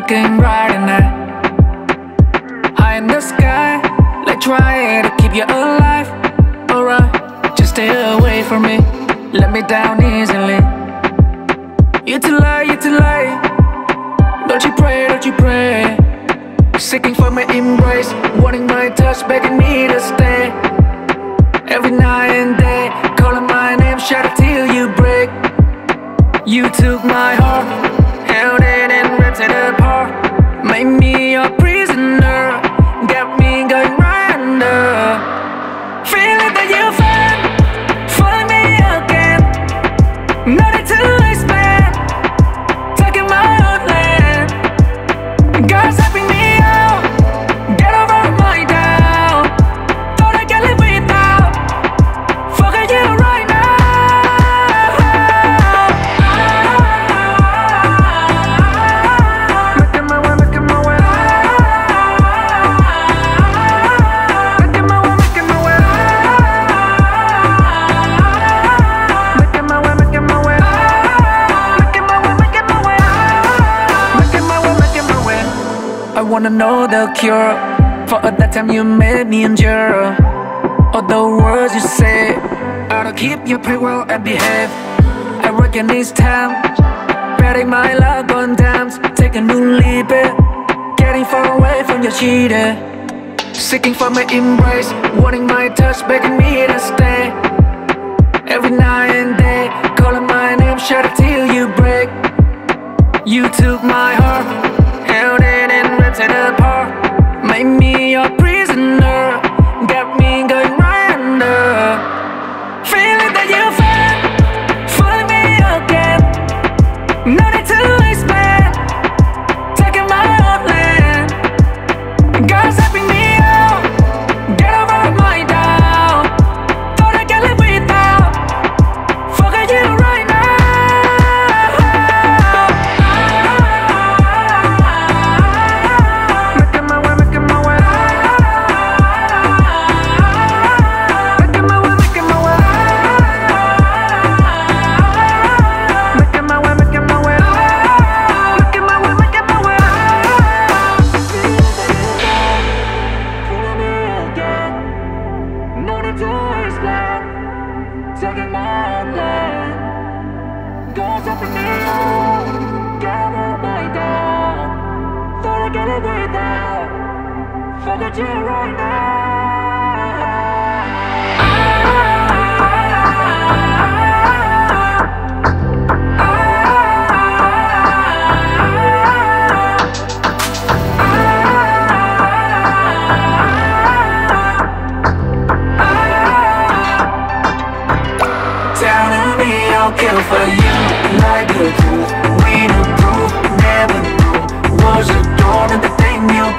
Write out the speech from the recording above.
looking right at night. High in the sky, like try to keep you alive. Alright, just stay away from me. Let me down easily. You to lie, you to lie. Don't you pray, don't you pray. Seeking for my embrace, wanting my touch, begging me to stay. Every night and day, calling my name, shout it till you break. You took my heart, Made me I wanna know the cure for all that time you made me endure. All the words you say, I'll keep you pray well and behave. I reckon it's time, betting my luck on times, take a new leap, eh? getting far away from your cheating. Seeking for my embrace, wanting my touch, begging me to stay. Every night and day, calling my name, shout it till you break. You took my your Taking my land. God's helping me out. Get over my doubt. Thought I could live without. Forget you right Telling me I'll kill for you like a truth. We the proof, never knew. Was a door and the thing you